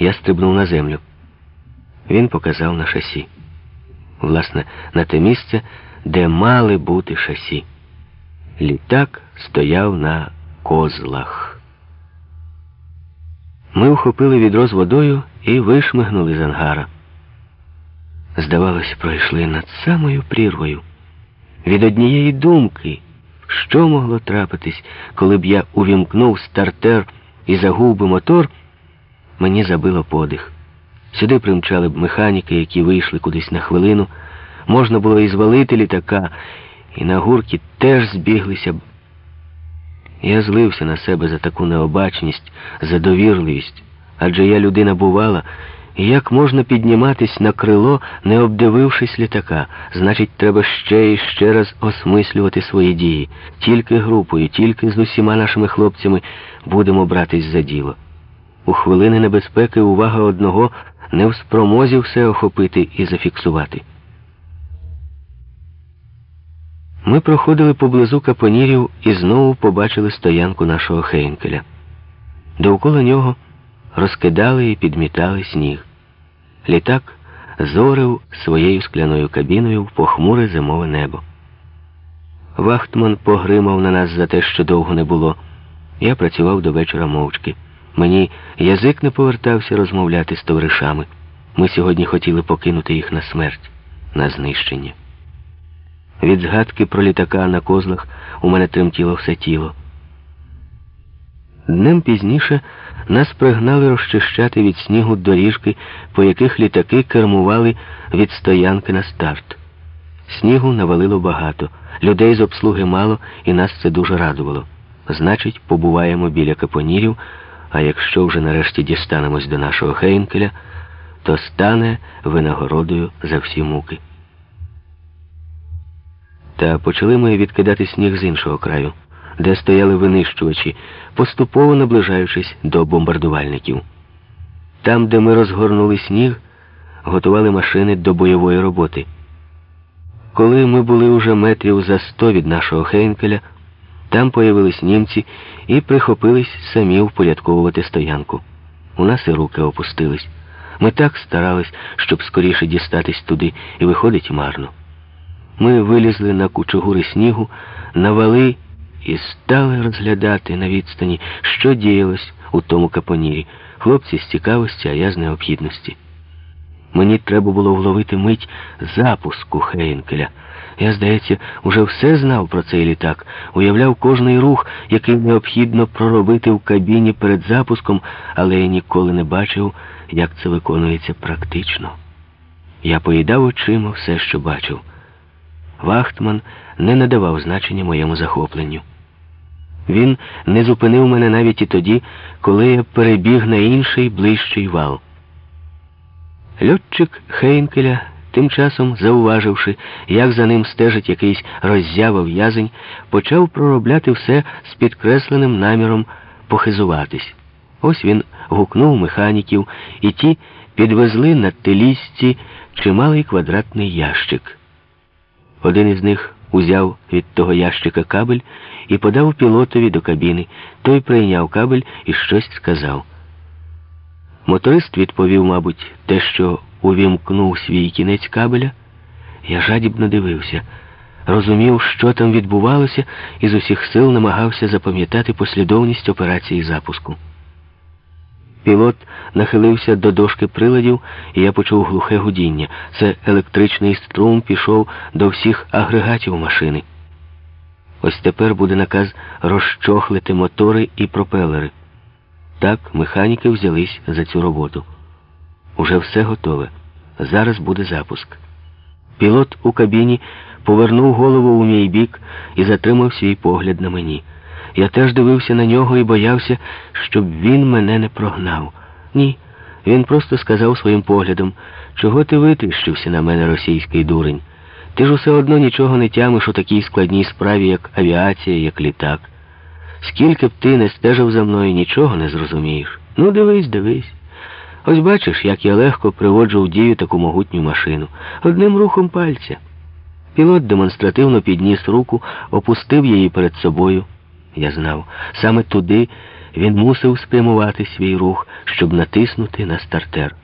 Я стрибнув на землю. Він показав на шасі. Власне, на те місце, де мали бути шасі. Літак стояв на козлах. Ми ухопили відро з водою і вишмигнули з ангара. Здавалося, пройшли над самою прірвою. Від однієї думки, що могло трапитись, коли б я увімкнув стартер і загув би мотор, мені забило подих. Сюди примчали б механіки, які вийшли кудись на хвилину. Можна було і звалити літака, і на гурки теж збіглися б. Я злився на себе за таку необачність, за довірливість, адже я людина бувала, і як можна підніматись на крило, не обдивившись літака. Значить, треба ще і ще раз осмислювати свої дії. Тільки групою, тільки з усіма нашими хлопцями будемо братись за діло. У хвилини небезпеки увага одного не в спромозі все охопити і зафіксувати. Ми проходили поблизу капонірів і знову побачили стоянку нашого Хейнкеля. Довкола нього розкидали і підмітали сніг. Літак зорив своєю скляною кабіною в похмуре зимове небо. Вахтман погримав на нас за те, що довго не було. Я працював до вечора мовчки. Мені язик не повертався розмовляти з товаришами. Ми сьогодні хотіли покинути їх на смерть, на знищення. Від згадки про літака на козлах у мене тремтіло все тіло. Днем пізніше нас пригнали розчищати від снігу доріжки, по яких літаки кермували від стоянки на старт. Снігу навалило багато, людей з обслуги мало, і нас це дуже радувало. Значить, побуваємо біля капонірів, а якщо вже нарешті дістанемось до нашого Хейнкеля, то стане винагородою за всі муки. Та почали ми відкидати сніг з іншого краю, де стояли винищувачі, поступово наближаючись до бомбардувальників. Там, де ми розгорнули сніг, готували машини до бойової роботи. Коли ми були уже метрів за сто від нашого Хейнкеля, там появились німці і прихопились самі впорядковувати стоянку. У нас і руки опустились. Ми так старались, щоб скоріше дістатись туди, і виходить марно. Ми вилізли на кучугури снігу, на вали і стали розглядати на відстані, що діялось у тому капонірі. Хлопці з цікавості, а я з необхідності. Мені треба було вловити мить запуску Хейнкеля. Я, здається, уже все знав про цей літак, уявляв кожний рух, який необхідно проробити в кабіні перед запуском, але я ніколи не бачив, як це виконується практично. Я поїдав очима все, що бачив. Вахтман не надавав значення моєму захопленню. Він не зупинив мене навіть і тоді, коли я перебіг на інший ближчий вал. Льотчик Хейнкеля, тим часом, зауваживши, як за ним стежить якийсь роззява в'язень, почав проробляти все з підкресленим наміром похизуватись. Ось він гукнув механіків, і ті підвезли на телісці чималий квадратний ящик. Один із них узяв від того ящика кабель і подав пілотові до кабіни. Той прийняв кабель і щось сказав. Моторист відповів, мабуть, те, що увімкнув свій кінець кабеля. Я жадібно дивився, розумів, що там відбувалося, і з усіх сил намагався запам'ятати послідовність операції запуску. Пілот нахилився до дошки приладів, і я почув глухе гудіння. Це електричний струм пішов до всіх агрегатів машини. Ось тепер буде наказ розчохлити мотори і пропелери. Так механіки взялись за цю роботу. Уже все готове. Зараз буде запуск. Пілот у кабіні повернув голову у мій бік і затримав свій погляд на мені. Я теж дивився на нього і боявся, щоб він мене не прогнав. Ні. Він просто сказав своїм поглядом, чого ти витріщився на мене, російський дурень. Ти ж усе одно нічого не тямиш у такій складній справі, як авіація, як літак. Скільки б ти не стежив за мною, нічого не зрозумієш. Ну, дивись, дивись. Ось бачиш, як я легко приводжу в дію таку могутню машину. Одним рухом пальця. Пілот демонстративно підніс руку, опустив її перед собою. Я знав, саме туди він мусив спрямувати свій рух, щоб натиснути на стартер.